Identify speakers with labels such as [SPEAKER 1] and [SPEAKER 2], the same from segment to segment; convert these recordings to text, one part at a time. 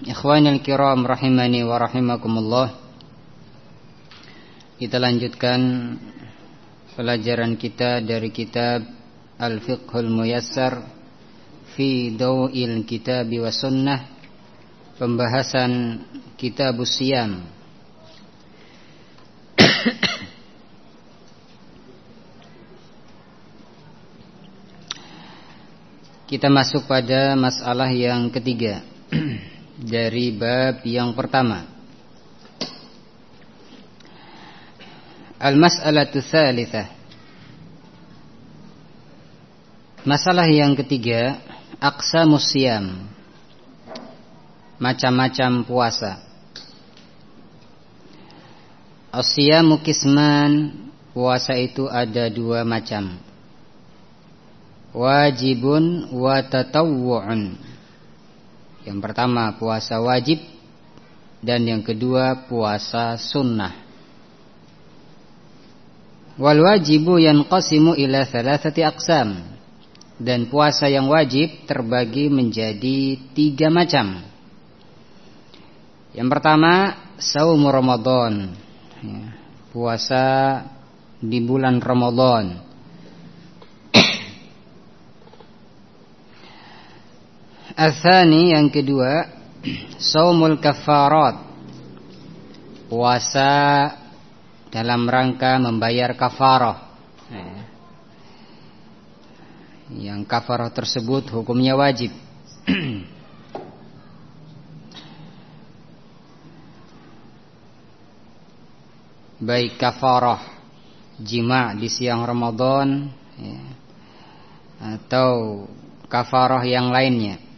[SPEAKER 1] Ikhwanil kiram rahimani wa rahimakumullah. Kita lanjutkan pelajaran kita dari kitab Al-Fiqhul Muyassar Fi Daw'il Kitab wa Sunnah Pembahasan Kitab Siyam. Kita masuk pada masalah yang ketiga dari bab yang pertama. Al-mas'alatu tsalitsah. Masalah yang ketiga, aqsamus siyam. Macam-macam puasa. As-siyamu kisman, puasa itu ada dua macam. Wajibun wa tatawwu'un. Yang pertama puasa wajib dan yang kedua puasa sunnah. Wal wajibu yanqasimu ila thalathati aqsam. Dan puasa yang wajib terbagi menjadi tiga macam. Yang pertama saum Ramadan. Ya, puasa di bulan Ramadan. Athani yang kedua Saumul kafarat. Puasa dalam rangka membayar kafarah. Eh. Yang kafarah tersebut hukumnya wajib. Baik kafarah Jima di siang Ramadan ya, Atau kafarah yang lainnya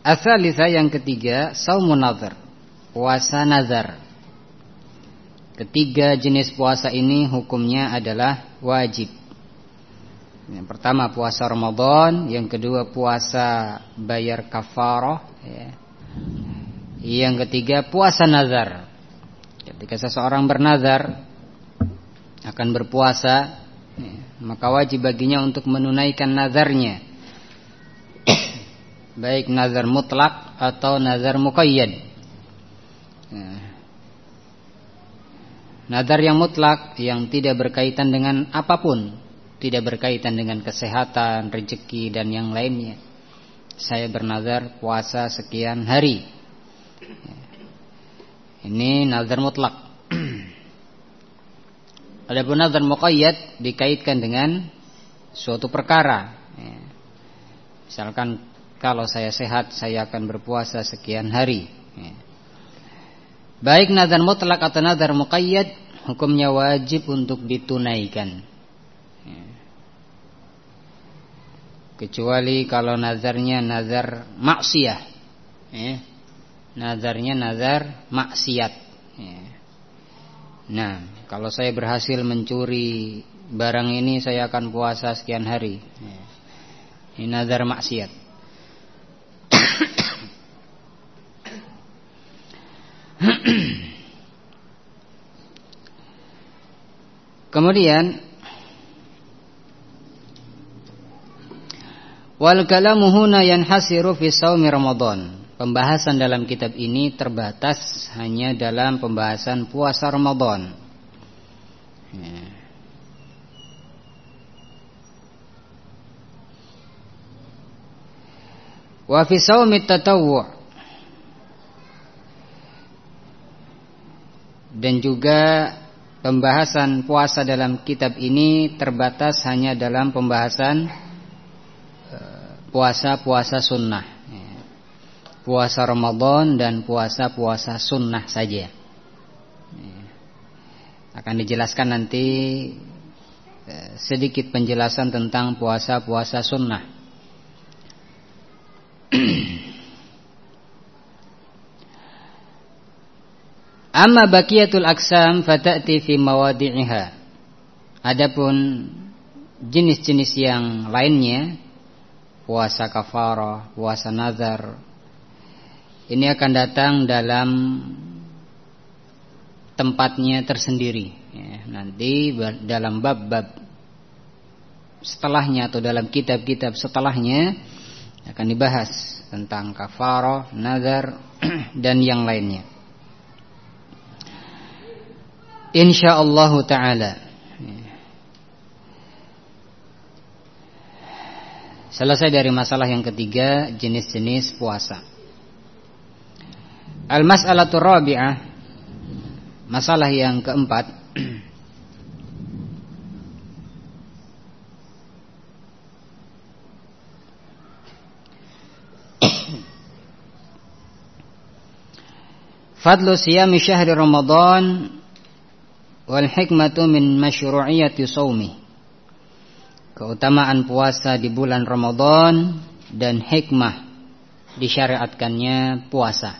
[SPEAKER 1] Asalisa yang ketiga saumun nazar, puasa nazar. Ketiga jenis puasa ini hukumnya adalah wajib. Yang pertama puasa Ramadan, yang kedua puasa bayar kafarah, ya. Yang ketiga puasa nazar. Ketika seseorang bernazar akan berpuasa, ya, maka wajib baginya untuk menunaikan nazarnya baik nazar mutlak atau nazar muqayyad. Ya. Nazar yang mutlak yang tidak berkaitan dengan apa pun, tidak berkaitan dengan kesehatan, rezeki dan yang lainnya. Saya bernazar puasa sekian hari. Ya. Ini nazar mutlak. Adapun nazar muqayyad dikaitkan dengan suatu perkara. Ya. Misalkan kalau saya sehat saya akan berpuasa sekian hari ya. Baik nazar mutlak atau nazar muqayyad Hukumnya wajib untuk ditunaikan ya. Kecuali kalau nazarnya nazar maksiyah ya. Nazarnya nazar maksiat ya. Nah kalau saya berhasil mencuri barang ini saya akan puasa sekian hari ya. Ini nazar maksiat Kemudian Wal kalamu huna yanhasiru fi shaumi Ramadan. Pembahasan dalam kitab ini terbatas hanya dalam pembahasan puasa Ramadan. Wa fi shaumi tatawwu' dan juga pembahasan puasa dalam kitab ini terbatas hanya dalam pembahasan eh, puasa-puasa sunnah ya. puasa Ramadan dan puasa-puasa sunnah saja ya. akan dijelaskan nanti eh, sedikit penjelasan tentang puasa-puasa sunnah Amma baqiyatul aksam fata'ti fi mawadi'iha. Adapun jenis-jenis yang lainnya puasa kafarah, puasa nazar ini akan datang dalam tempatnya tersendiri ya, nanti dalam bab-bab setelahnya atau dalam kitab-kitab setelahnya akan dibahas tentang kafarah, nazar dan yang lainnya. Insyaallah taala. Selesai dari masalah yang ketiga jenis-jenis puasa. Al-mas'alatu rabi'ah Masalah yang keempat Fadlu siyami syahri Ramadan wal hikmatu min masyru'iyati shaumi. Keutamaan puasa di bulan Ramadan dan hikmah disyariatkannya puasa.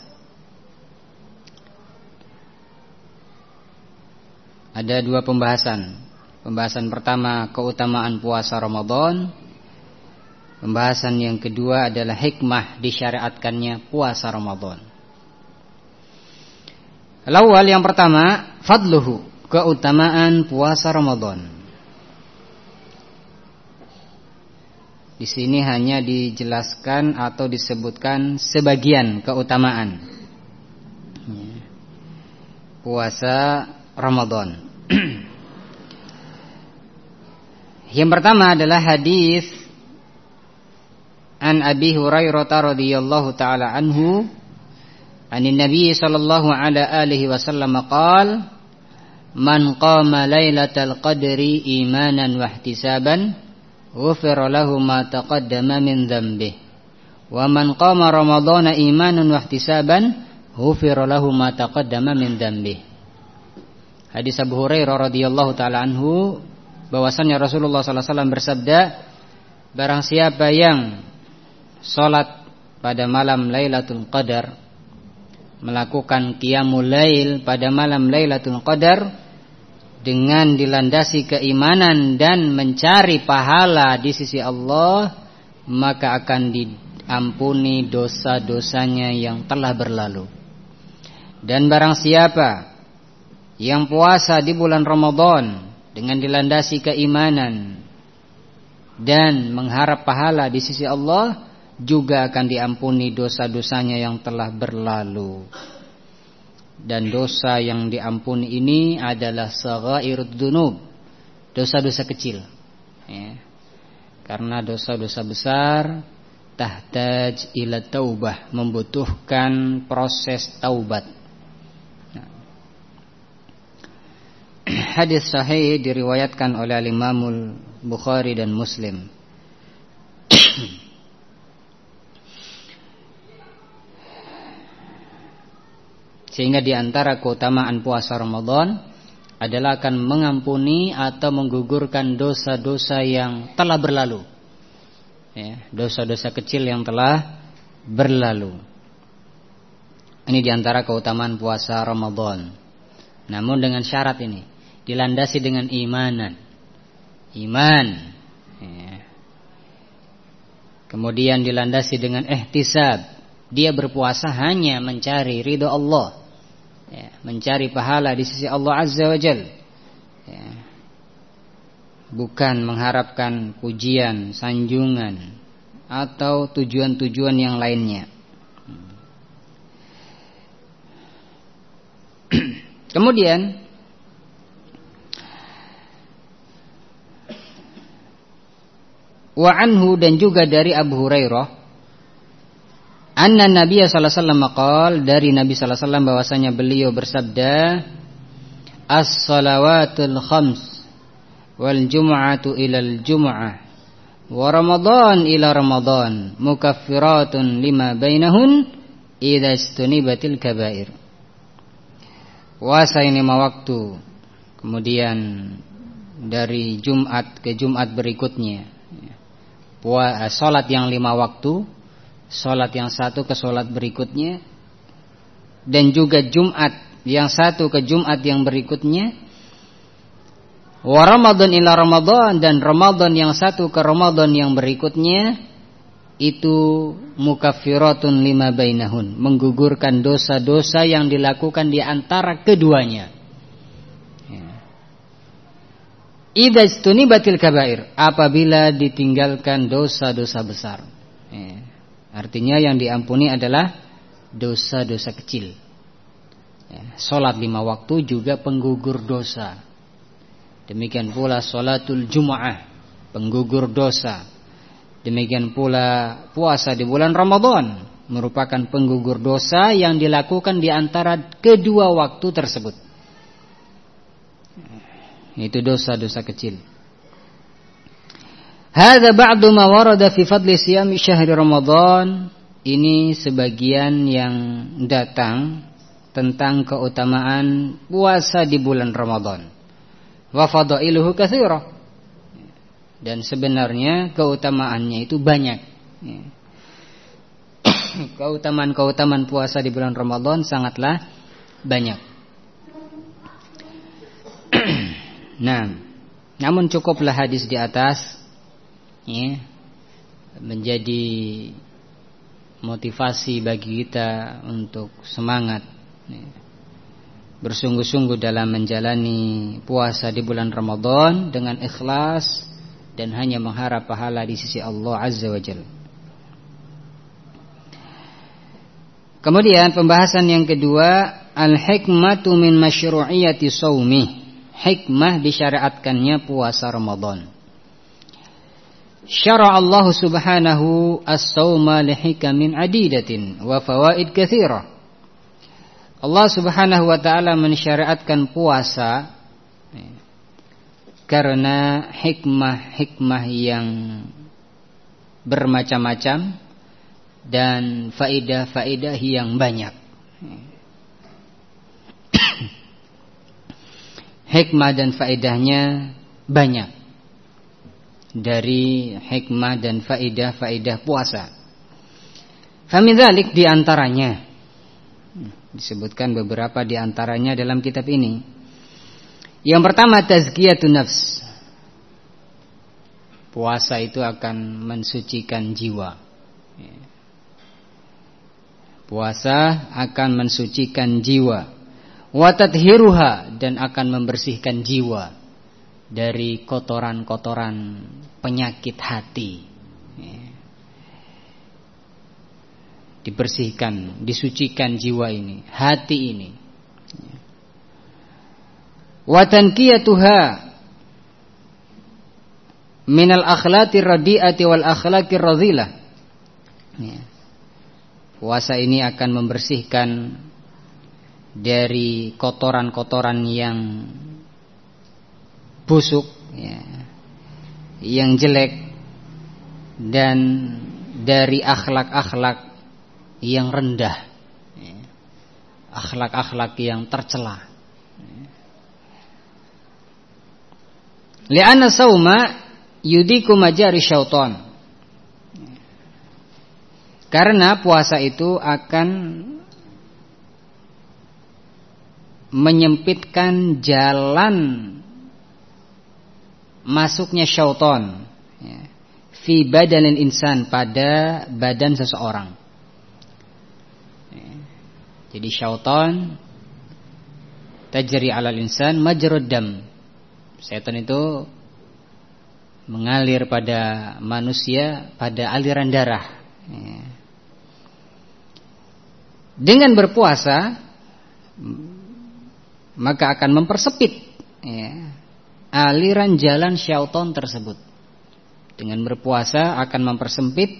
[SPEAKER 1] Ada dua pembahasan. Pembahasan pertama keutamaan puasa Ramadan. Pembahasan yang kedua adalah hikmah disyariatkannya puasa Ramadan. Lawal yang pertama, fadluhu, keutamaan puasa Ramadan. Di sini hanya dijelaskan atau disebutkan sebagian keutamaan. Puasa Ramadan. Yang pertama adalah hadis an Abi Hurairah radhiyallahu taala anhu anin Nabi sallallahu ala alihi wasallam qaal man qama lailatal qadri imanan wa ihtisaban ghufira lahu ma taqaddama min dhanbihi wa man qama ramadhana imanan wa ihtisaban ghufira lahu ma taqaddama min dhanbihi Hadis Abu Hurairah radhiyallahu taala anhu bahwasannya Rasulullah sallallahu alaihi wasallam bersabda barang siapa yang salat pada malam Lailatul Qadar melakukan qiyamul lail pada malam Lailatul Qadar dengan dilandasi keimanan dan mencari pahala di sisi Allah maka akan diampuni dosa-dosanya yang telah berlalu. Dan barang siapa yang puasa di bulan Ramadan dengan dilandasi keimanan dan mengharap pahala di sisi Allah juga akan diampuni dosa-dosanya yang telah berlalu. Dan dosa yang diampuni ini adalah saghairud dunub, dosa-dosa kecil. Ya. Karena dosa-dosa besar tahtaj ila taubah, membutuhkan proses taubat. hadis sahih diriwayatkan oleh Imamul Bukhari dan Muslim. Sehingga di antara keutamaan puasa Ramadan adalah akan mengampuni atau menggugurkan dosa-dosa yang telah berlalu. Ya, dosa-dosa kecil yang telah berlalu. Ini di antara keutamaan puasa Ramadan. Namun dengan syarat ini dilandasi dengan imanan. Iman. Ya. Kemudian dilandasi dengan ihtisab. Dia berpuasa hanya mencari ridho Allah. Ya. Mencari pahala di sisi Allah Azza wa Jal. Ya. Bukan mengharapkan pujian, sanjungan atau tujuan-tujuan yang lainnya. Kemudian wa anhu dan juga dari Abu Hurairah anna Nabi sallallahu alaihi wasallam qol dari Nabi sallallahu alaihi wasallam bahwasanya beliau bersabda as-salawatul khams wal jum'atu ilal jum'ah wa ramadan ila ramadan mukaffiratun lima bainahun idza istunibatil kabair. Puasa ini lima waktu. Kemudian dari Jumat ke Jumat berikutnya. Sholat yang lima waktu Sholat yang satu ke sholat berikutnya Dan juga Jumat yang satu ke Jumat yang berikutnya wa Ramadan ila Ramadan dan Ramadan yang satu ke Ramadan yang berikutnya itu mukaffiratun lima bainahun menggugurkan dosa-dosa yang dilakukan di antara keduanya ya. Idza istunibatil kabair apabila ditinggalkan dosa-dosa besar ya. Artinya yang diampuni adalah dosa-dosa kecil ya. Salat lima waktu juga penggugur dosa Demikian pula salatul Jum'ah penggugur dosa. Demikian pula puasa di bulan Ramadan merupakan penggugur dosa yang dilakukan di antara kedua waktu tersebut. Itu dosa-dosa kecil. Hadza ba'du ma warada fi fadli siyam syahri Ramadan. Ini sebagian yang datang tentang keutamaan puasa di bulan Ramadan wa fadailuhu katsira. Dan sebenarnya keutamaannya itu banyak. Keutamaan-keutamaan puasa di bulan Ramadan sangatlah banyak. nah, namun cukuplah hadis di atas ya, menjadi motivasi bagi kita untuk semangat ya bersungguh-sungguh dalam menjalani puasa di bulan Ramadan dengan ikhlas dan hanya mengharap pahala di sisi Allah Azza wa Jalla. Kemudian pembahasan yang kedua al-hikmatu min masyru'iyati shaumi. Hikmah disyariatkannya puasa Ramadan. Syara Allah Subhanahu as-sauma lihikamin adidatin wa fawaid katsirah. Allah Subhanahu wa taala mensyariatkan puasa karena hikmah-hikmah yang bermacam-macam dan faidah-faidah yang banyak. hikmah dan faedahnya banyak dari hikmah dan faidah-faidah puasa. Famidalik di antaranya Disebutkan beberapa di antaranya dalam kitab ini. Yang pertama tazkiyatun nafs. Puasa itu akan mensucikan jiwa. Puasa akan mensucikan jiwa. Watathiruha dan akan membersihkan jiwa dari kotoran-kotoran penyakit hati dibersihkan, disucikan jiwa ini, hati ini. Wa tankiyatuha minal akhlaqir radiati wal akhlaqir radhilah. Ya. Puasa ini akan membersihkan dari kotoran-kotoran yang busuk, ya, yang jelek, dan dari akhlak-akhlak yang rendah akhlak-akhlak yang tercela. Li'anna sauma yudiku majari syaitan karena puasa itu akan menyempitkan jalan masuknya syaitan ya, fi insan pada badan seseorang jadi syaitan tajri 'alal insan majrud. Setan itu mengalir pada manusia pada aliran darah. Ya. Dengan berpuasa maka akan mempersempit ya, aliran jalan syaitan tersebut. Dengan berpuasa akan mempersempit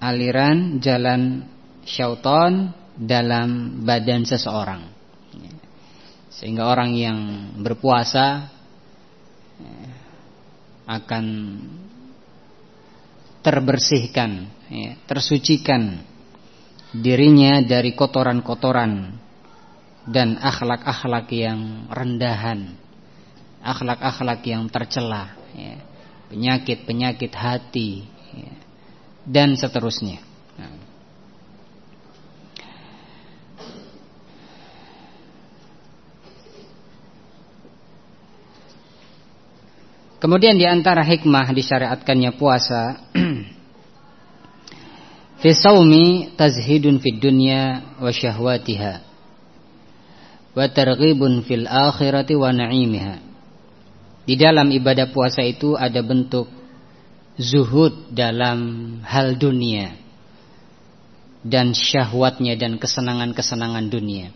[SPEAKER 1] aliran jalan syaitan dalam badan seseorang sehingga orang yang berpuasa eh, akan terbersihkan ya, tersucikan dirinya dari kotoran-kotoran dan akhlak-akhlak yang rendahan akhlak-akhlak yang tercela, ya. penyakit-penyakit hati, ya. dan seterusnya. Nah. Kemudian di antara hikmah disyariatkannya puasa fisaumi tazhidun fid dunya wa syahwatiha wa targhibun fil akhirati wa na'imihah. Di dalam ibadah puasa itu ada bentuk zuhud dalam hal dunia dan syahwatnya dan kesenangan-kesenangan dunia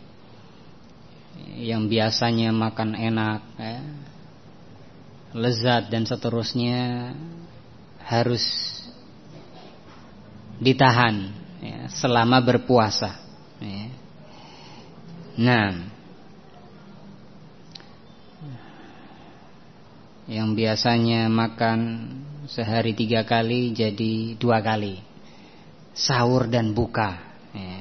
[SPEAKER 1] yang biasanya makan enak ya, lezat dan seterusnya harus ditahan ya, selama berpuasa. Ya. Nah, yang biasanya makan sehari tiga kali jadi dua kali, sahur dan buka. Ya.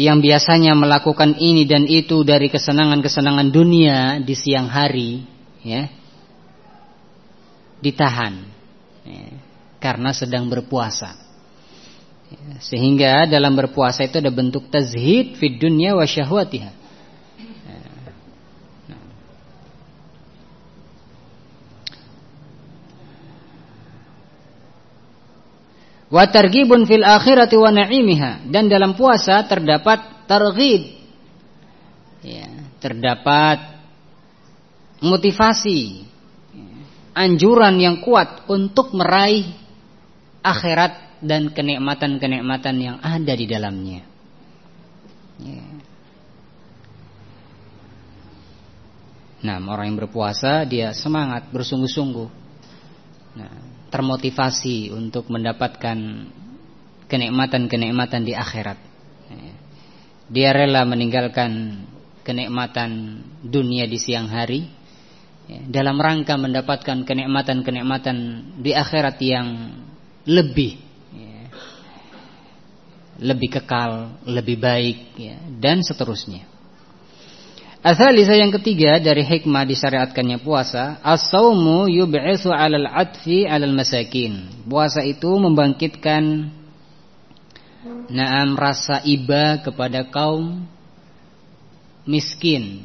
[SPEAKER 1] Yang biasanya melakukan ini dan itu dari kesenangan-kesenangan dunia di siang hari, ya, ditahan. Ya karena sedang berpuasa. Sehingga dalam berpuasa itu ada bentuk tazhid fid dunya wa syahwatiha. Wa targhibun fil akhirati wa na'imiha dan dalam puasa terdapat targhib. Ya, terdapat motivasi anjuran yang kuat untuk meraih akhirat dan kenikmatan-kenikmatan yang ada di dalamnya. Ya. Nah, orang yang berpuasa dia semangat, bersungguh-sungguh, nah, termotivasi untuk mendapatkan kenikmatan-kenikmatan di akhirat. Dia rela meninggalkan kenikmatan dunia di siang hari dalam rangka mendapatkan kenikmatan-kenikmatan di akhirat yang lebih lebih kekal, lebih baik ya, dan seterusnya. Asalisa yang ketiga dari hikmah disyariatkannya puasa, as-saumu yub'itsu 'alal 'atfi 'alal masakin. Puasa itu membangkitkan naam rasa iba kepada kaum miskin,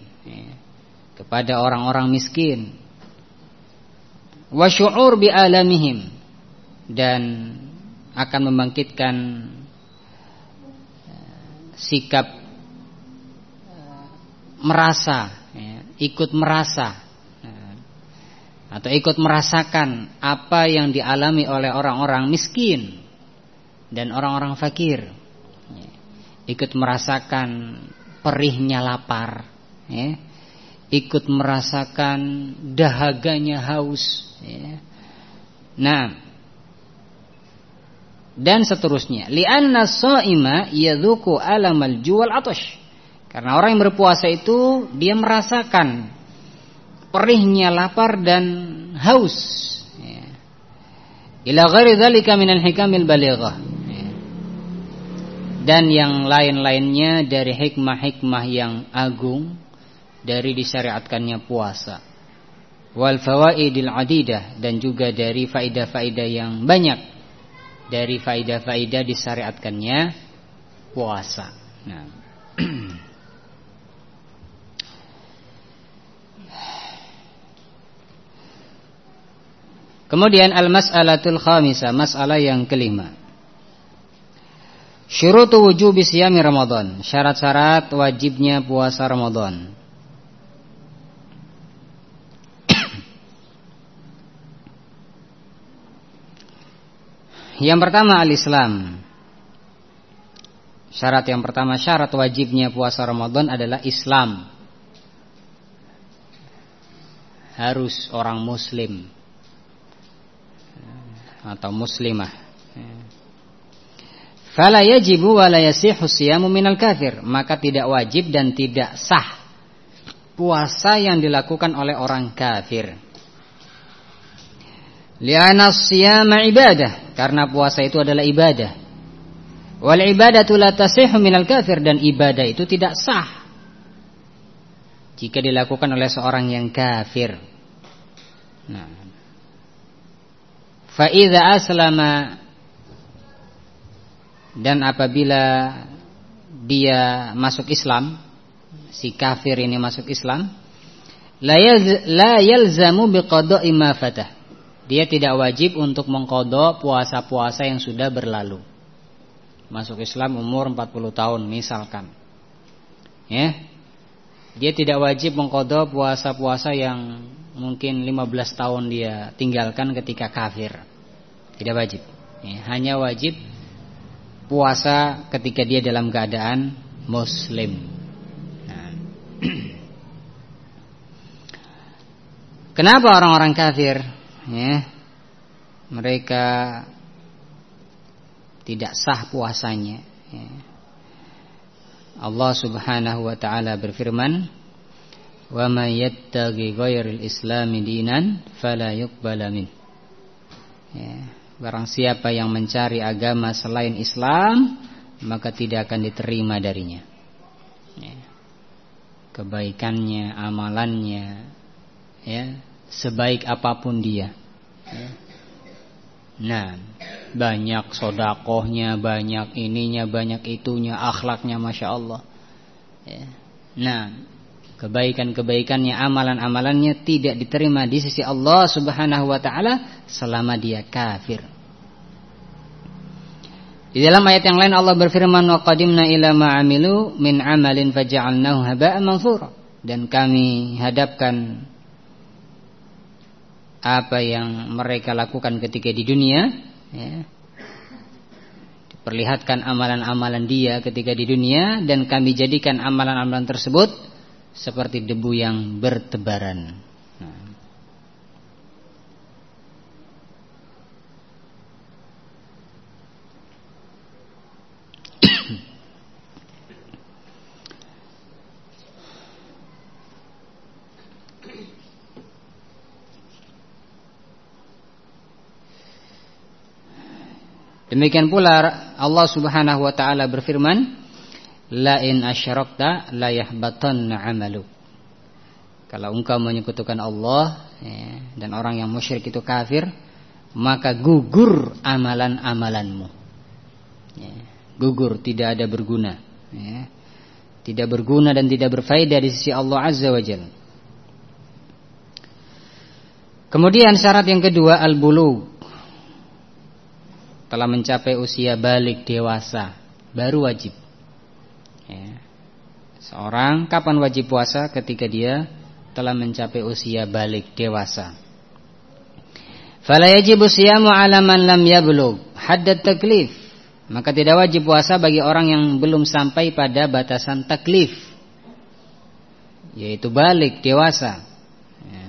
[SPEAKER 1] kepada orang-orang miskin. Wa syu'ur bi alamihim dan akan membangkitkan eh, sikap merasa, ya, ikut merasa eh, atau ikut merasakan apa yang dialami oleh orang-orang miskin dan orang-orang fakir, ya, ikut merasakan perihnya lapar, ya, ikut merasakan dahaganya haus. Ya. Nah, dan seterusnya. Li'anna sha'ima yadhuku alamal juwal atash. Karena orang yang berpuasa itu dia merasakan perihnya lapar dan haus. Ya. Ila ghairi dzalika minal hikamil balighah. Ya. Dan yang lain-lainnya dari hikmah-hikmah yang agung dari disyariatkannya puasa. Wal fawaidil adidah dan juga dari faidah-faidah yang banyak dari faidah-faidah disyariatkannya puasa. Nah. Kemudian al-mas'alatul khamisah, masalah yang kelima. Syurutu wujubi siyami Ramadan, syarat-syarat wajibnya puasa Ramadan. Yang pertama al-Islam. Syarat yang pertama syarat wajibnya puasa Ramadan adalah Islam. Harus orang muslim atau muslimah. Fala yajibu wa la yasihu siyamu minal kafir, maka tidak wajib dan tidak sah puasa yang dilakukan oleh orang kafir. Li'anna siyama ibadah. Karena puasa itu adalah ibadah. Wal ibadatu la tasihu minal kafir. Dan ibadah itu tidak sah Jika dilakukan oleh seorang yang kafir. Nah Fa'idha aslama Dan apabila Dia masuk Islam Si kafir ini masuk Islam la yalzamu biqada'i ma fatah. Dia tidak wajib untuk mengkodok puasa-puasa yang sudah berlalu. Masuk Islam umur 40 tahun misalkan. Ya. Dia tidak wajib mengkodok puasa-puasa yang mungkin 15 tahun dia tinggalkan ketika kafir. Tidak wajib. Ya, hanya wajib puasa ketika dia dalam keadaan muslim. Nah. Kenapa orang-orang kafir ya, mereka tidak sah puasanya? Ya. Allah Subhanahu wa taala berfirman, "Wa may yattaqi ghairal dinan fala yuqbala min." Ya, barang siapa yang mencari agama selain Islam, maka tidak akan diterima darinya. Ya. Kebaikannya, amalannya, ya sebaik apa pun dia ya. nah banyak sodakohnya banyak ininya banyak itunya akhlaknya masya Allah ya. nah kebaikan-kebaikannya amalan-amalannya tidak diterima di sisi Allah subhanahu wa ta'ala selama dia kafir di dalam ayat yang lain Allah berfirman wa qadimna ila ma'amilu min amalin faja'alnahu haba'an mansura dan kami hadapkan apa yang mereka lakukan ketika di dunia ya. diperlihatkan amalan-amalan dia ketika di dunia dan kami jadikan amalan-amalan tersebut seperti debu yang bertebaran. Demikian pula Allah Subhanahu wa taala berfirman, "La in asyrakta la yahbatanna 'amaluk." Kalau engkau menyekutukan Allah ya, dan orang yang musyrik itu kafir, maka gugur amalan-amalanmu. Ya, gugur, tidak ada berguna. Ya, tidak berguna dan tidak berfaedah di sisi Allah Azza wa. Kemudian syarat yang kedua al-bulugh telah mencapai usia balik dewasa baru wajib. Ya. Seorang kapan wajib puasa ketika dia telah mencapai usia balik dewasa. Fala yajibu siyamu ala man lam yablugh haddad taklif. Maka tidak wajib puasa bagi orang yang belum sampai pada batasan taklif. Yaitu balik dewasa. Ya.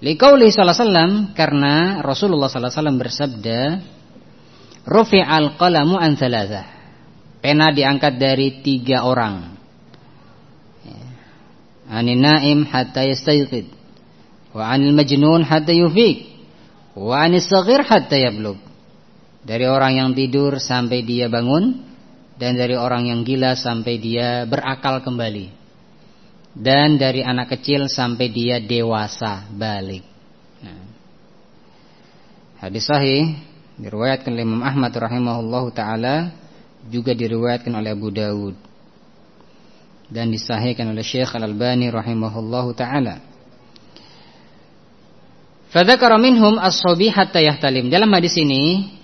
[SPEAKER 1] Liqauli sallallahu karena Rasulullah sallallahu bersabda Rufi'al qalamu an thalathah. Pena diangkat dari tiga orang. Ya. Anin naim hatta yastayqid. Wa anil majnun hatta yufiq. Wa anis saghir hatta yablug. Dari orang yang tidur sampai dia bangun dan dari orang yang gila sampai dia berakal kembali. Dan dari anak kecil sampai dia dewasa balik. Nah. Hadis sahih Diriwayatkan oleh Imam Ahmad rahimahullahu taala juga diriwayatkan oleh Abu Dawud dan disahihkan oleh Syekh Al-Albani rahimahullahu taala. Fadzakara minhum as-sabi hatta yahtalim. Dalam hadis ini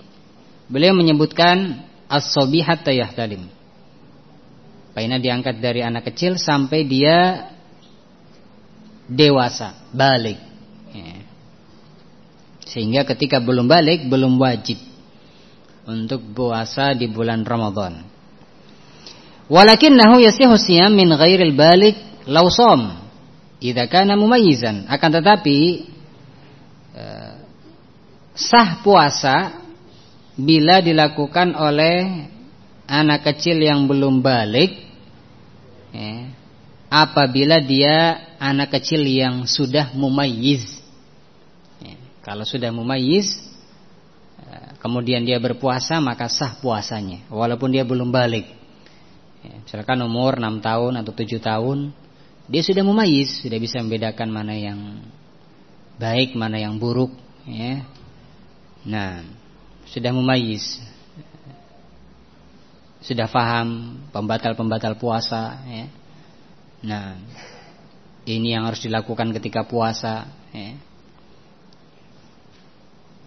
[SPEAKER 1] beliau menyebutkan as-sabi hatta yahtalim. Paina diangkat dari anak kecil sampai dia dewasa, balik. Ya. Sehingga ketika belum balik belum wajib untuk puasa di bulan Ramadan. Walakinnahu yasihu siyam min ghairil balik law shom idza kana mumayyizan. Akan tetapi eh, sah puasa bila dilakukan oleh anak kecil yang belum balik ya, apabila dia anak kecil yang sudah mumayyiz kalau sudah mumayyiz eh, kemudian dia berpuasa maka sah puasanya walaupun dia belum balik. Ya, misalkan umur 6 tahun atau 7 tahun dia sudah mumayyiz, sudah bisa membedakan mana yang baik, mana yang buruk ya. Nah, sudah mumayyiz. Sudah faham pembatal-pembatal puasa ya. Nah, ini yang harus dilakukan ketika puasa ya.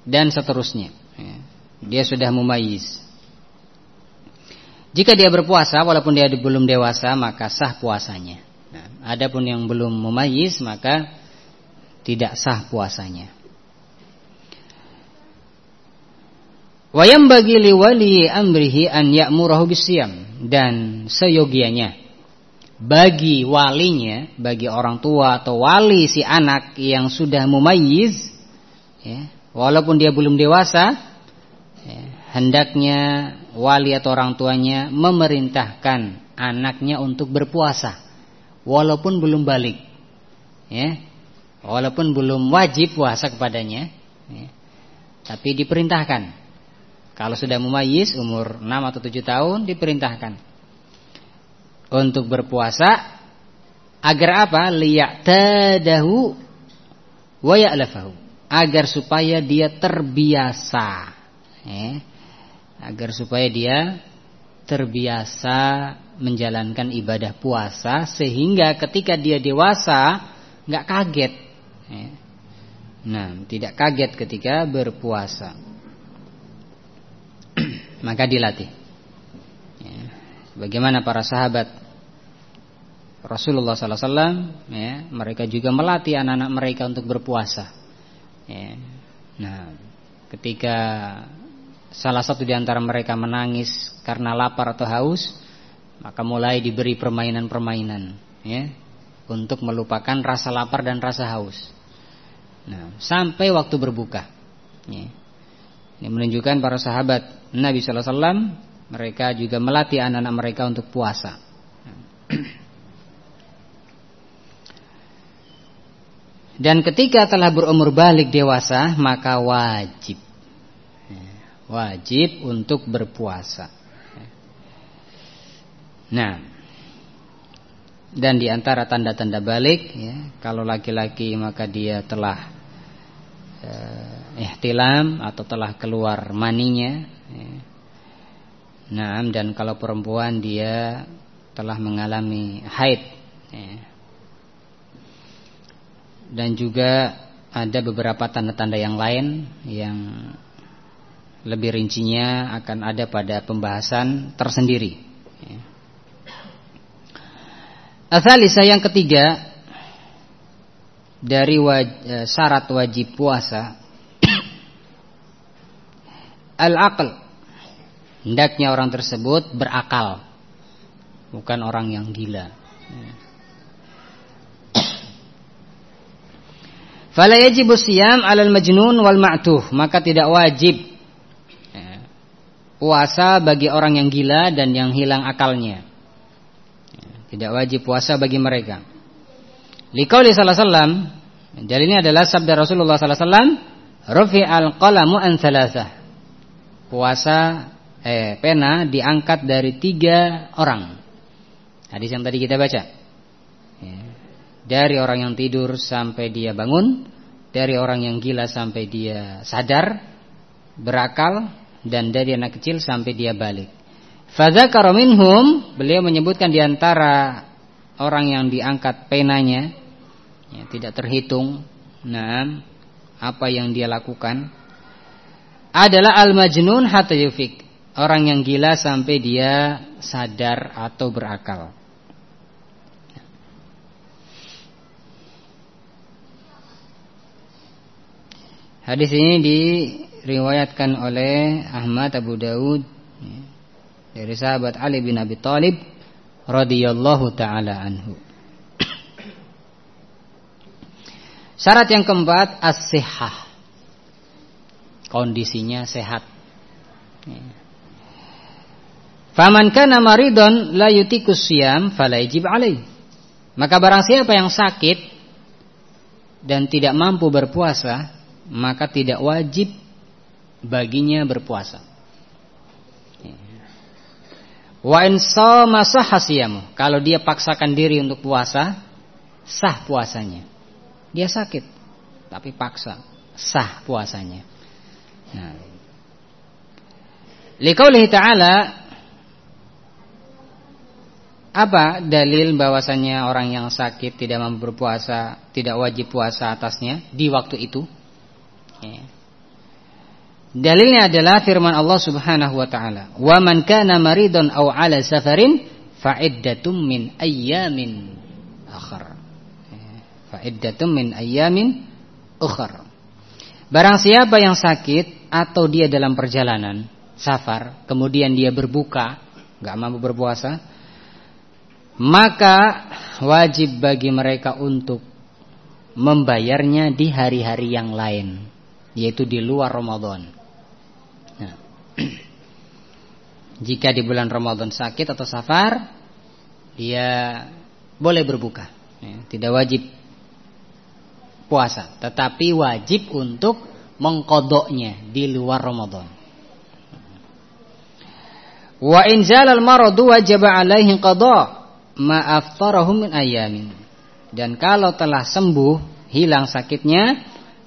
[SPEAKER 1] dan seterusnya ya. Dia sudah mumayyiz. Jika dia berpuasa walaupun dia belum dewasa maka sah puasanya. Nah, adapun yang belum mumayyiz maka tidak sah puasanya. Wayam bagi liwali amrihi an ya'murahu bisyam dan seyogianya bagi walinya, bagi orang tua atau wali si anak yang sudah mumayyiz ya, walaupun dia belum dewasa ya, hendaknya wali atau orang tuanya memerintahkan anaknya untuk berpuasa walaupun belum balik ya walaupun belum wajib puasa kepadanya ya, tapi diperintahkan kalau sudah mumayyiz umur 6 atau 7 tahun diperintahkan untuk berpuasa agar apa? Liya'tadahu wa ya'lafahu. Agar supaya dia terbiasa. Eh, agar supaya dia terbiasa menjalankan ibadah puasa sehingga ketika dia dewasa nggak kaget. Eh. Nah, tidak kaget ketika berpuasa maka dilatih. Ya. Bagaimana para sahabat Rasulullah SAW, ya, mereka juga melatih anak-anak mereka untuk berpuasa. Ya. Nah, ketika salah satu di antara mereka menangis karena lapar atau haus, maka mulai diberi permainan-permainan, ya, untuk melupakan rasa lapar dan rasa haus. Nah, sampai waktu berbuka. Ya. Ini menunjukkan para sahabat Nabi Sallallahu Alaihi Wasallam mereka juga melatih anak-anak mereka untuk puasa. Dan ketika telah berumur balik dewasa maka wajib wajib untuk berpuasa. Nah, dan di antara tanda-tanda balik ya, kalau laki-laki maka dia telah eh, ihtilam atau telah keluar maninya ya. Nah, dan kalau perempuan dia telah mengalami haid ya. Dan juga ada beberapa tanda-tanda yang lain yang lebih rincinya akan ada pada pembahasan tersendiri. Ya. Asalisa yang ketiga dari eh, syarat wajib puasa al-aql. Hendaknya orang tersebut berakal. Bukan orang yang gila. Fala yajibu siyam 'alal majnun wal ma'tuh, maka tidak wajib ya, puasa bagi orang yang gila dan yang hilang akalnya. Ya, tidak wajib puasa bagi mereka. Liqauli wasallam, jadi ini adalah sabda Rasulullah sallallahu alaihi wasallam, "Rufi'al qalamu an thalathah." puasa eh pena diangkat dari tiga orang. Hadis yang tadi kita baca. Dari orang yang tidur sampai dia bangun, dari orang yang gila sampai dia sadar, berakal, dan dari anak kecil sampai dia balik. Fadzakara minhum, beliau menyebutkan di antara orang yang diangkat penanya, ya, tidak terhitung, nah apa yang dia lakukan adalah al-majnun hatta yufik. Orang yang gila sampai dia sadar atau berakal. Hadis ini diriwayatkan oleh Ahmad Abu Daud ya, dari sahabat Ali bin Abi Thalib radhiyallahu taala anhu. Syarat yang keempat as-sihhah kondisinya sehat. Faman kana maridon la yutikus siyam fala yajib alaih. Maka barang siapa yang sakit dan tidak mampu berpuasa, maka tidak wajib baginya berpuasa. Wa in shoma. Kalau dia paksakan diri untuk puasa, sah puasanya. Dia sakit tapi paksa, sah puasanya. Nah. Liqaulihi ta'ala apa dalil bahwasannya orang yang sakit tidak mampu berpuasa tidak wajib puasa atasnya di waktu itu? Ya. Dalilnya adalah firman Allah Subhanahu wa taala, "Wa man kana maridun aw 'ala safarin fa min ayyamin akhar." Fa min ayyamin ukhar. Barang siapa yang sakit atau dia dalam perjalanan safar, kemudian dia berbuka, enggak mampu berpuasa, maka wajib bagi mereka untuk membayarnya di hari-hari yang lain, yaitu di luar Ramadan. Nah. Jika di bulan Ramadan sakit atau safar, dia boleh berbuka. Ya, tidak wajib puasa, tetapi wajib untuk mengkodoknya di luar Ramadan. Wa in zalal maradu wajib alaihi qada ma aftarahu min ayamin. Dan kalau telah sembuh, hilang sakitnya,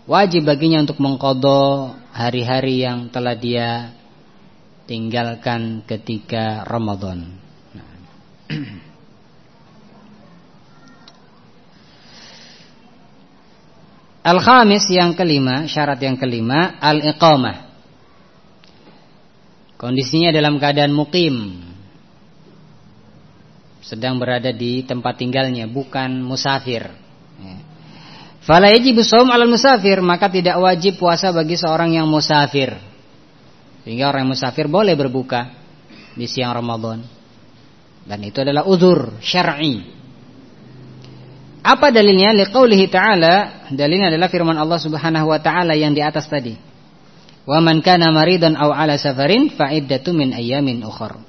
[SPEAKER 1] wajib baginya untuk mengkodok hari-hari yang telah dia tinggalkan ketika Ramadan. Al-khamis yang kelima, syarat yang kelima, al-iqamah. Kondisinya dalam keadaan mukim. Sedang berada di tempat tinggalnya, bukan musafir. Fala yajibu shaum 'alal musafir, maka tidak wajib puasa bagi seorang yang musafir. Sehingga orang yang musafir boleh berbuka di siang Ramadan. Dan itu adalah uzur syar'i. Apa dalilnya? Liqaulihi ta'ala, dalilnya adalah firman Allah Subhanahu wa taala yang di atas tadi. Wa man kana maridan aw 'ala safarin fa iddatu min ayyamin ukhra.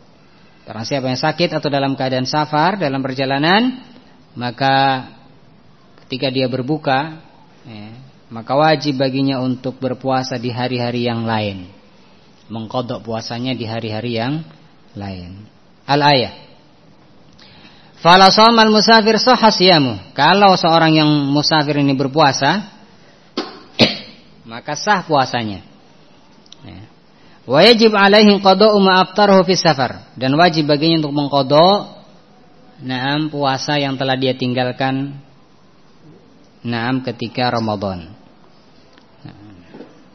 [SPEAKER 1] Barang siapa yang sakit atau dalam keadaan safar, dalam perjalanan, maka ketika dia berbuka ya, maka wajib baginya untuk berpuasa di hari-hari yang lain. Mengkodok puasanya di hari-hari yang lain. Al-ayah. Fala al musafir sahasyamu kalau seorang yang musafir ini berpuasa maka sah puasanya. Ya. Wajib alaihi qada'u ma aftarahu safar. Dan wajib baginya untuk mengkodok naam puasa yang telah dia tinggalkan Naam ketika Ramadan.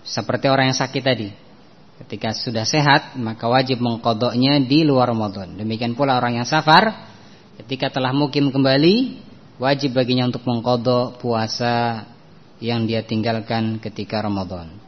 [SPEAKER 1] Seperti orang yang sakit tadi. Ketika sudah sehat maka wajib mengkodoknya di luar Ramadan. Demikian pula orang yang safar ketika telah mukim kembali wajib baginya untuk mengkodok puasa yang dia tinggalkan ketika Ramadan.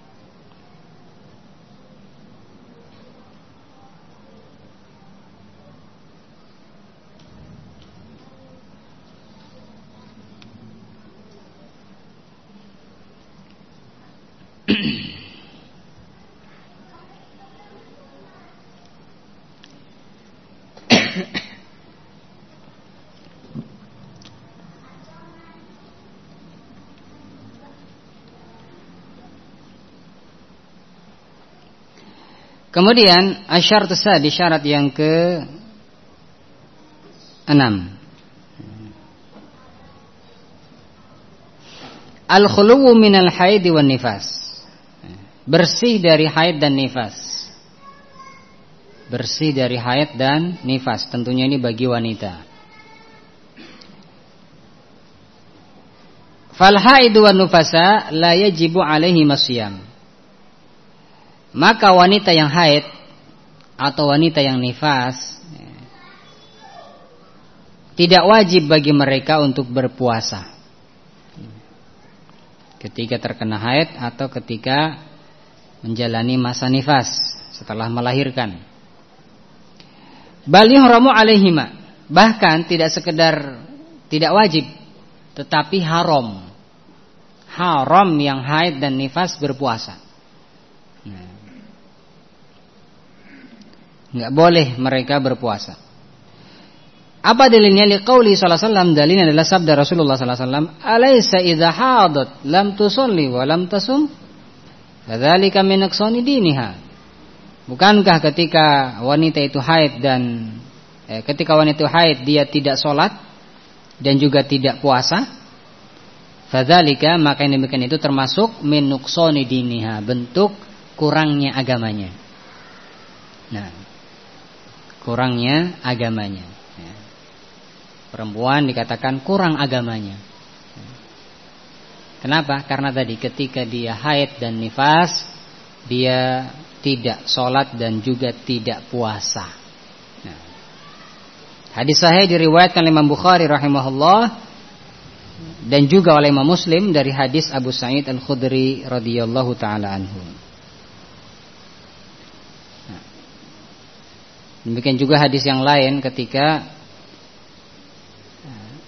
[SPEAKER 1] Kemudian asyaratu di syarat yang ke enam. Al-khuluwu minal haid wan nifas. Bersih dari haid dan nifas. Bersih dari haid dan nifas. Tentunya ini bagi wanita. Fal haidu wan nufasa la yajibu alaihi masyam maka wanita yang haid atau wanita yang nifas tidak wajib bagi mereka untuk berpuasa ketika terkena haid atau ketika menjalani masa nifas setelah melahirkan. Bal alaihima. Bahkan tidak sekedar tidak wajib tetapi haram. Haram yang haid dan nifas berpuasa. Enggak boleh mereka berpuasa. Apa dalilnya liqauli sallallahu alaihi wasallam? Dalilnya adalah sabda Rasulullah sallallahu alaihi wasallam, "Alaysa idza hadat lam tusalli wa lam tasum?" Kadzalika min aqsani diniha. Bukankah ketika wanita itu haid dan eh, ketika wanita itu haid dia tidak sholat dan juga tidak puasa? Fadzalika maka yang demikian itu termasuk min nuqsani diniha, bentuk kurangnya agamanya. Nah, kurangnya agamanya. Ya. Perempuan dikatakan kurang agamanya. Kenapa? Karena tadi ketika dia haid dan nifas, dia tidak sholat dan juga tidak puasa. Nah. Hadis sahih diriwayatkan oleh Imam Bukhari rahimahullah dan juga oleh Imam Muslim dari hadis Abu Sa'id Al-Khudri radhiyallahu taala anhu. Demikian juga hadis yang lain ketika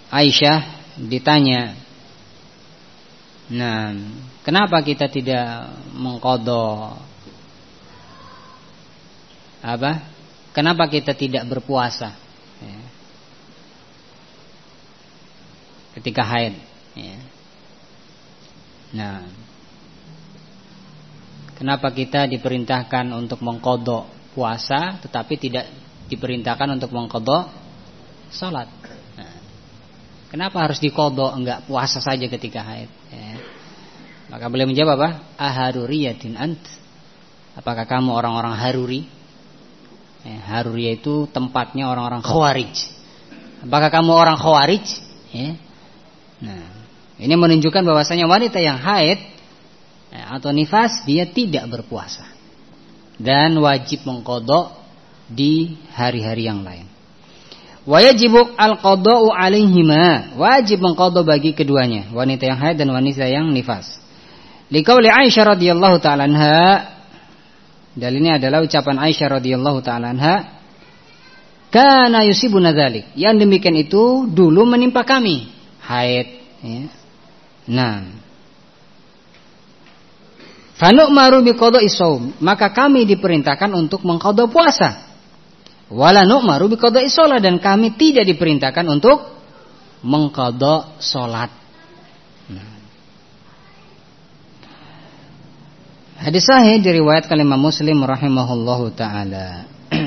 [SPEAKER 1] Aisyah ditanya Nah, kenapa kita tidak mengkodok apa? Kenapa kita tidak berpuasa? Ya. Ketika haid. Ya. Nah, kenapa kita diperintahkan untuk mengkodok puasa, tetapi tidak diperintahkan untuk mengkodok sholat? Kenapa harus dikodok enggak puasa saja ketika haid? Ya. Maka boleh menjawab apa? Aharuriyatin ant. Apakah kamu orang-orang Haruri? Ya, haruri itu tempatnya orang-orang Khawarij. Apakah kamu orang Khawarij? Ya. Nah, ini menunjukkan bahwasanya wanita yang haid ya, atau nifas dia tidak berpuasa dan wajib mengkodok di hari-hari yang lain. Wajib al-qada'u alaihima. Wajib mengqadha bagi keduanya, wanita yang haid dan wanita yang nifas. Liqauli Aisyah radhiyallahu taala anha dan ini adalah ucapan Aisyah radhiyallahu taala anha kana yusibuna dzalik. Yang demikian itu dulu menimpa kami, haid ya. Nah, Fanu'maru biqada'i shaum, maka kami diperintahkan untuk mengqadha puasa. Wala nu'maru biqada'i shalah dan kami tidak diperintahkan untuk mengqadha salat. Nah. Hadis sahih diriwayatkan Imam Muslim rahimahullahu taala.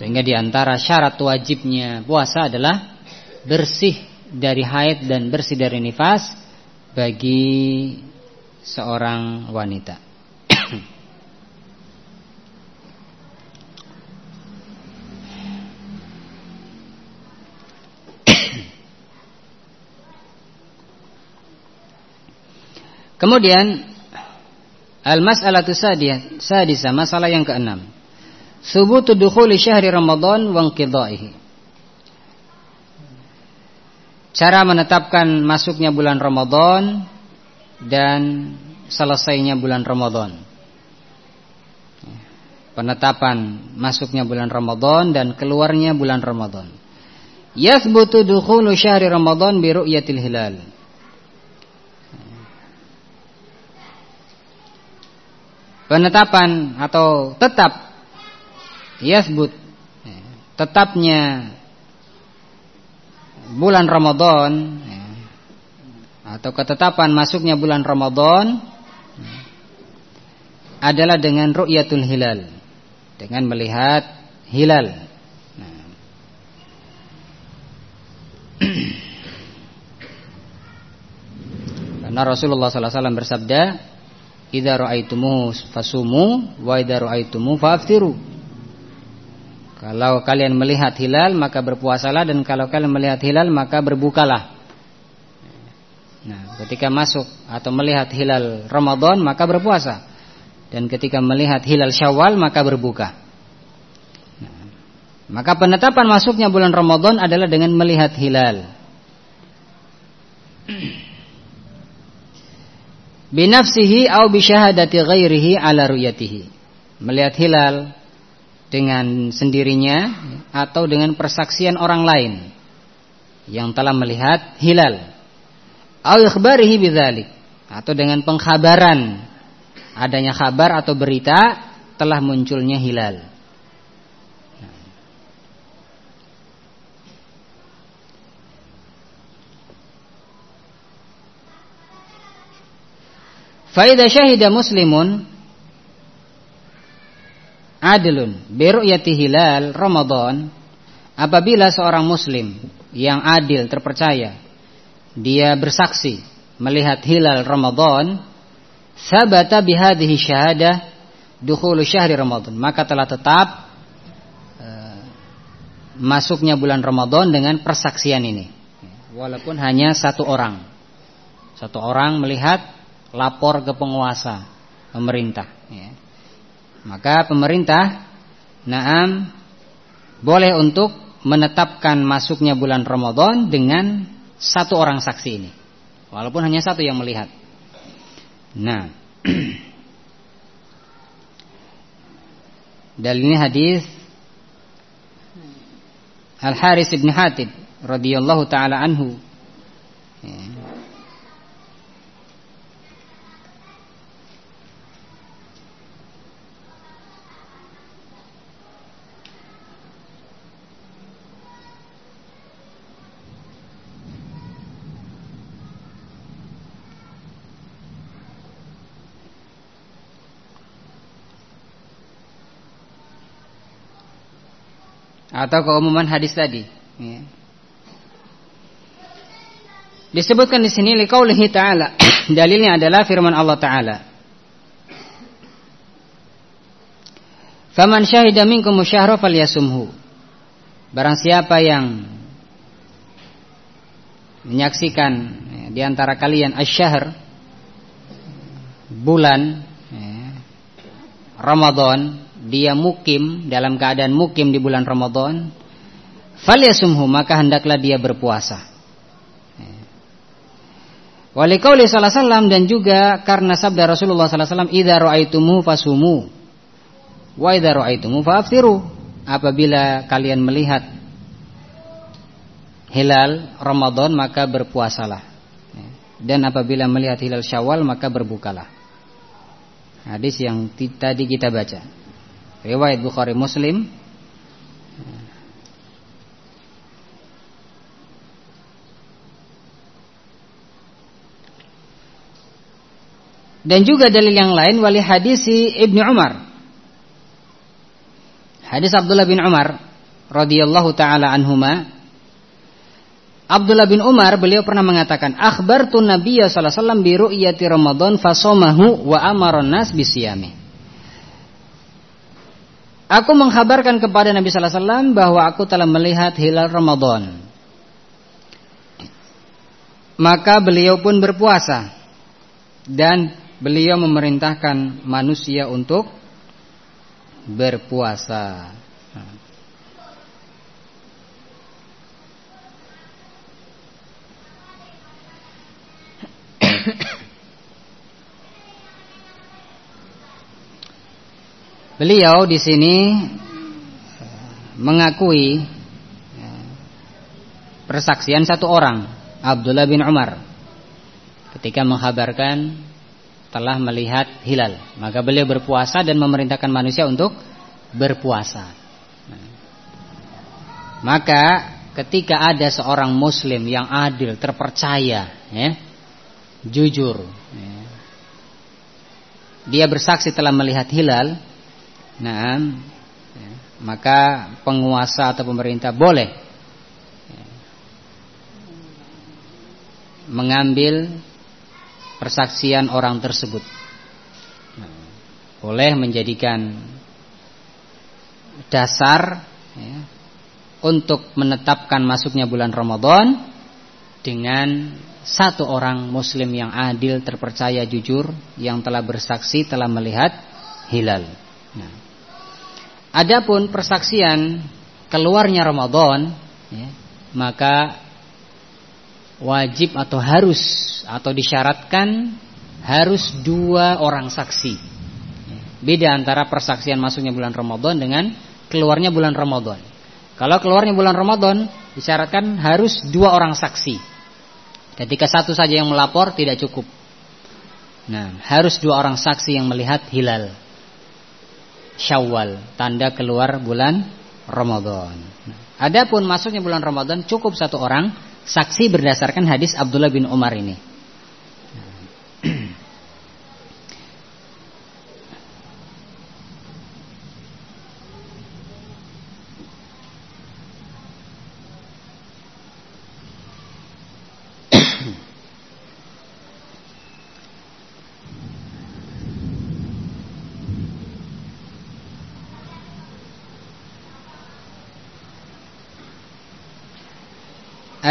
[SPEAKER 1] Sehingga di antara syarat wajibnya puasa adalah bersih dari haid dan bersih dari nifas bagi seorang wanita. Kemudian al-mas'alatu sadiyah, sadisa, masalah yang keenam. Subutu dukhuli syahri Ramadan wa inqidaihi. Cara menetapkan masuknya bulan Ramadan dan selesainya bulan Ramadan. Penetapan masuknya bulan Ramadan dan keluarnya bulan Ramadan. Yathbutu dukhulu syahri Ramadan bi ru'yatil hilal. penetapan atau tetap yasbut tetapnya bulan Ramadan atau ketetapan masuknya bulan Ramadan adalah dengan ru'yatul hilal dengan melihat hilal karena Rasulullah SAW bersabda Idza ra'aitumuhu fasumu wa idza ra'aitumu faftiru. Kalau kalian melihat hilal maka berpuasalah dan kalau kalian melihat hilal maka berbukalah. Nah, ketika masuk atau melihat hilal Ramadan maka berpuasa. Dan ketika melihat hilal Syawal maka berbuka. Nah, maka penetapan masuknya bulan Ramadan adalah dengan melihat hilal binafsihi au bisyahadati ghairihi ala ruyatihi. Melihat hilal dengan sendirinya atau dengan persaksian orang lain yang telah melihat hilal. Au ikhbarihi atau dengan pengkhabaran adanya kabar atau berita telah munculnya hilal. Faidah syahida muslimun adilun biru'yati hilal Ramadan apabila seorang muslim yang adil terpercaya dia bersaksi melihat hilal Ramadan sabata bihadhihi syahadah dukhulu syahri Ramadan maka telah tetap uh, masuknya bulan Ramadan dengan persaksian ini. Walaupun hanya satu orang. Satu orang melihat lapor ke penguasa pemerintah. Ya. Maka pemerintah naam boleh untuk menetapkan masuknya bulan Ramadan dengan satu orang saksi ini. Walaupun hanya satu yang melihat. Nah. Dalilnya hadis Al Haris ibn Hatib radhiyallahu taala anhu. Ya. Atau keumuman hadis tadi. Ya. Disebutkan di sini liqaulihi ta'ala. Dalilnya adalah firman Allah taala. Faman syahida minkum syahra falyasumhu. Barang siapa yang menyaksikan ya, di antara kalian asyahr bulan ya, Ramadan dia mukim dalam keadaan mukim di bulan Ramadan, falyasumhu maka hendaklah dia berpuasa. Walikauli sallallahu dan juga karena sabda Rasulullah sallallahu alaihi wasallam, "Idza fasumu wa idza ra'aitumu fa'aftiru." Apabila kalian melihat hilal Ramadan maka berpuasalah. Dan apabila melihat hilal Syawal maka berbukalah. Hadis yang tadi kita baca riwayat Bukhari Muslim. Dan juga dalil yang lain wali hadis Ibnu Umar. Hadis Abdullah bin Umar radhiyallahu taala anhuma. Abdullah bin Umar beliau pernah mengatakan akhbartu Nabiya sallallahu alaihi wasallam bi ru'yati Ramadan fasomahu wa amara nas bisiyami Aku menghabarkan kepada Nabi sallallahu alaihi wasallam bahwa aku telah melihat hilal Ramadan. Maka beliau pun berpuasa dan beliau memerintahkan manusia untuk berpuasa. Beliau di sini mengakui ya, persaksian satu orang, Abdullah bin Umar, ketika menghabarkan telah melihat hilal. Maka beliau berpuasa dan memerintahkan manusia untuk berpuasa. Maka ketika ada seorang Muslim yang adil, terpercaya, ya, jujur, ya, dia bersaksi telah melihat hilal, Nah, ya, maka penguasa atau pemerintah boleh ya, mengambil persaksian orang tersebut. Nah, boleh menjadikan dasar ya, untuk menetapkan masuknya bulan Ramadan dengan satu orang muslim yang adil, terpercaya, jujur yang telah bersaksi telah melihat hilal. Adapun persaksian keluarnya Ramadan, ya, maka wajib atau harus atau disyaratkan harus dua orang saksi. Beda antara persaksian masuknya bulan Ramadan dengan keluarnya bulan Ramadan. Kalau keluarnya bulan Ramadan disyaratkan harus dua orang saksi. Ketika satu saja yang melapor tidak cukup. Nah, harus dua orang saksi yang melihat hilal. Syawal, tanda keluar bulan Ramadan. Adapun masuknya bulan Ramadan cukup satu orang saksi berdasarkan hadis Abdullah bin Umar ini.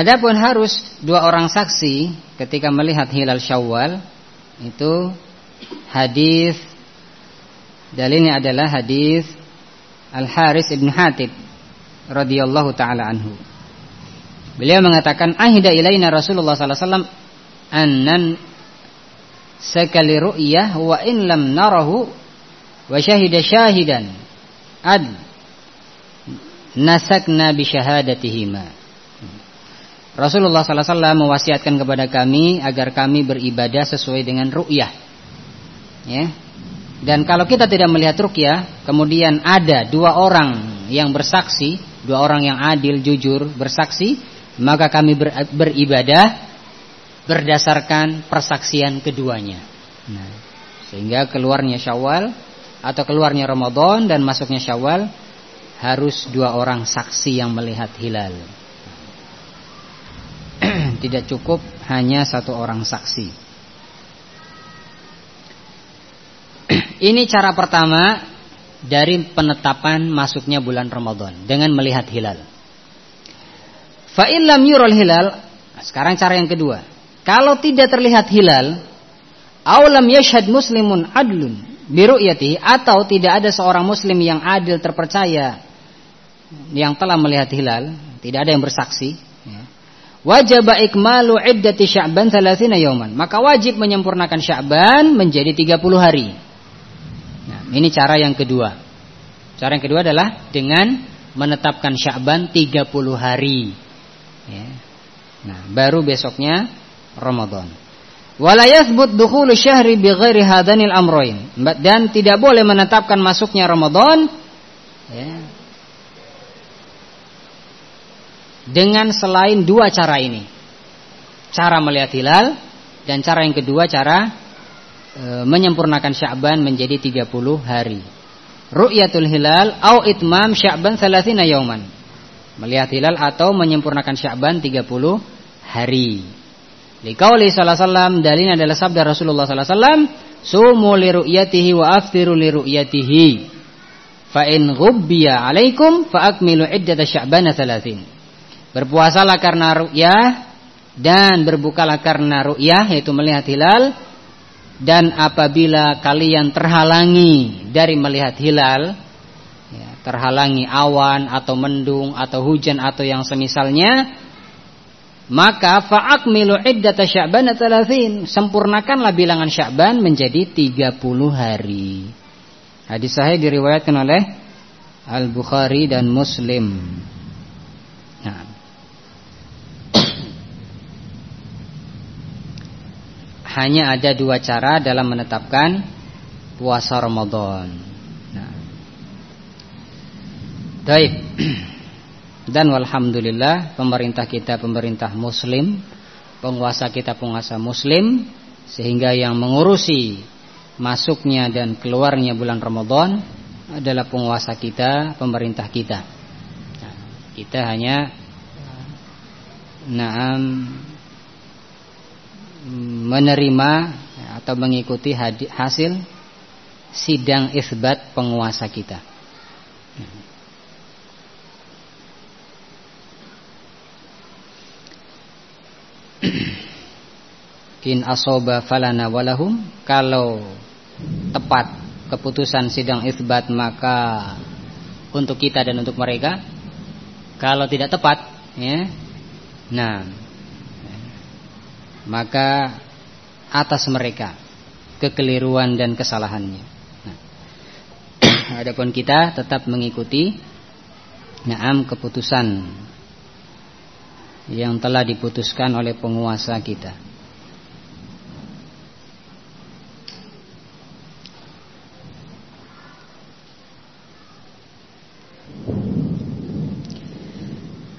[SPEAKER 1] Adapun harus dua orang saksi ketika melihat hilal Syawal itu hadis dalilnya adalah hadis Al Haris ibn Hatib radhiyallahu taala anhu. Beliau mengatakan ahida ilaina Rasulullah sallallahu alaihi wasallam annan sekali ru'yah wa in lam narahu wa syahida syahidan ad nasakna bi syahadatihima Rasulullah wasallam mewasiatkan kepada kami agar kami beribadah sesuai dengan ru'yah. Ya. Dan kalau kita tidak melihat ru'yah, kemudian ada dua orang yang bersaksi, dua orang yang adil, jujur, bersaksi, maka kami ber, beribadah berdasarkan persaksian keduanya. Nah, sehingga keluarnya Syawal atau keluarnya Ramadan dan masuknya Syawal harus dua orang saksi yang melihat hilal. Tidak cukup hanya satu orang saksi. Ini cara pertama dari penetapan masuknya bulan Ramadan dengan melihat hilal. Fa'in lam yurul hilal. Sekarang cara yang kedua. Kalau tidak terlihat hilal, awalam yashhad muslimun adlun biru'yati atau tidak ada seorang muslim yang adil terpercaya yang telah melihat hilal, tidak ada yang bersaksi, wajib ikmalu iddati Sya'ban 30 yauman. Maka wajib menyempurnakan Sya'ban menjadi 30 hari. Nah, ini cara yang kedua. Cara yang kedua adalah dengan menetapkan Sya'ban 30 hari. Ya. Nah, baru besoknya Ramadan. Wala yathbut dukhulu syahri bighairi hadanil amroin. Dan tidak boleh menetapkan masuknya Ramadan ya, dengan selain dua cara ini. Cara melihat hilal dan cara yang kedua cara e, menyempurnakan Sya'ban menjadi 30 hari. Ru'yatul hilal au itmam Sya'ban 30 yauman. Melihat hilal atau menyempurnakan Sya'ban 30 hari. Liqauli sallallahu alaihi wasallam dalilnya adalah sabda Rasulullah sallallahu alaihi "Sumu li ru'yatihi wa aftiru li ru'yatihi." Fa in ghubbiya 'alaikum fa akmilu iddata Sya'ban 30. Berpuasalah karena ru'yah dan berbukalah karena ru'yah yaitu melihat hilal. Dan apabila kalian terhalangi dari melihat hilal ya, terhalangi awan atau mendung atau hujan atau yang semisalnya maka fa'akmilu iddata sya'ban 30 sempurnakanlah bilangan sya'ban menjadi 30 hari. Hadis sahih diriwayatkan oleh Al-Bukhari dan Muslim. Nah hanya ada dua cara dalam menetapkan puasa Ramadan. Nah. Baik. Dan walhamdulillah pemerintah kita pemerintah muslim, penguasa kita penguasa muslim sehingga yang mengurusi masuknya dan keluarnya bulan Ramadan adalah penguasa kita, pemerintah kita. Nah, kita hanya naam menerima atau mengikuti hasil sidang isbat penguasa kita. In asoba falana walahum Kalau tepat keputusan sidang isbat maka untuk kita dan untuk mereka Kalau tidak tepat ya, Nah maka atas mereka kekeliruan dan kesalahannya. Nah, adapun kita tetap mengikuti naam keputusan yang telah diputuskan oleh penguasa kita.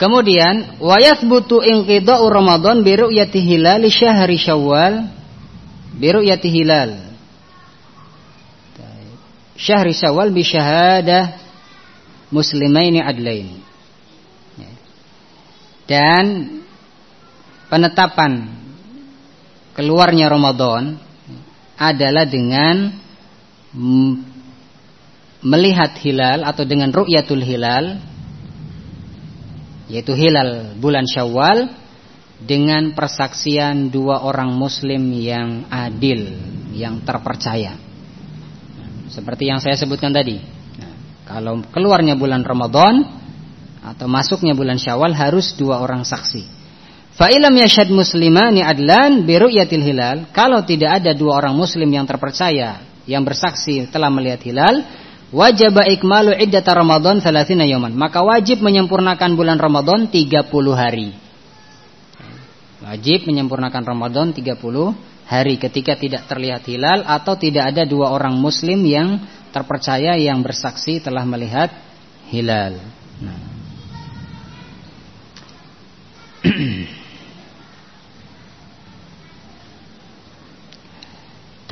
[SPEAKER 1] Kemudian wa yathbutu inqida'u Ramadan bi ru'yati hilal syahri Syawal bi ru'yati hilal. Syahri Syawal bi syahadah muslimaini adlain. Ya. Dan penetapan keluarnya Ramadan adalah dengan melihat hilal atau dengan ru'yatul hilal yaitu hilal bulan Syawal dengan persaksian dua orang muslim yang adil, yang terpercaya. Seperti yang saya sebutkan tadi. Nah, kalau keluarnya bulan Ramadan atau masuknya bulan Syawal harus dua orang saksi. Fa'ilam yashad muslimani adlan biru'yatil hilal. Kalau tidak ada dua orang muslim yang terpercaya yang bersaksi telah melihat hilal, wajib ikmalu iddat Ramadan 30 yaman. Maka wajib menyempurnakan bulan Ramadan 30 hari. Wajib menyempurnakan Ramadan 30 hari ketika tidak terlihat hilal atau tidak ada dua orang muslim yang terpercaya yang bersaksi telah melihat hilal. Nah.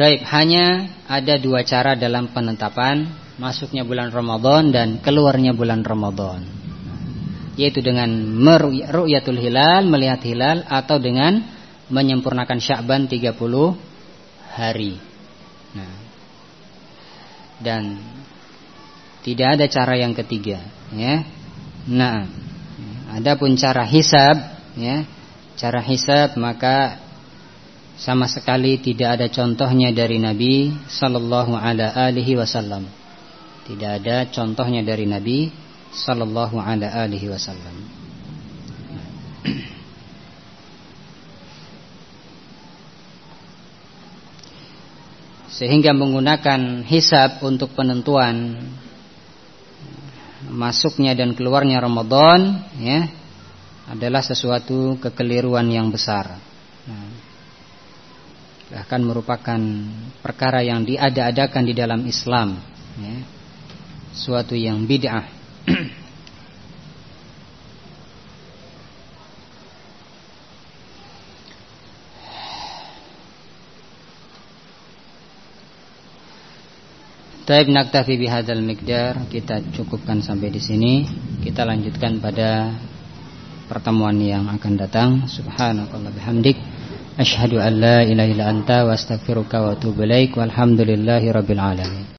[SPEAKER 1] Baik, hanya ada dua cara dalam penetapan masuknya bulan Ramadan dan keluarnya bulan Ramadan. Yaitu dengan meru'yatul hilal, melihat hilal atau dengan menyempurnakan Sya'ban 30 hari. Nah. Dan tidak ada cara yang ketiga, ya. Nah, adapun cara hisab, ya. Cara hisab maka sama sekali tidak ada contohnya dari Nabi sallallahu alaihi wasallam. Tidak ada contohnya dari Nabi sallallahu alaihi wasallam. Sehingga menggunakan hisab untuk penentuan masuknya dan keluarnya Ramadan ya adalah sesuatu kekeliruan yang besar. Nah, bahkan merupakan perkara yang diada-adakan di dalam Islam ya. Suatu yang bid'ah. Taib naktafi bihadzal miqdar kita cukupkan sampai di sini. Kita lanjutkan pada pertemuan yang akan datang. Subhanakallah bihamdik. Ashhadu an la ilaha illa anta wa astaghfiruka wa atubu ilaik. Walhamdulillahi rabbil alamin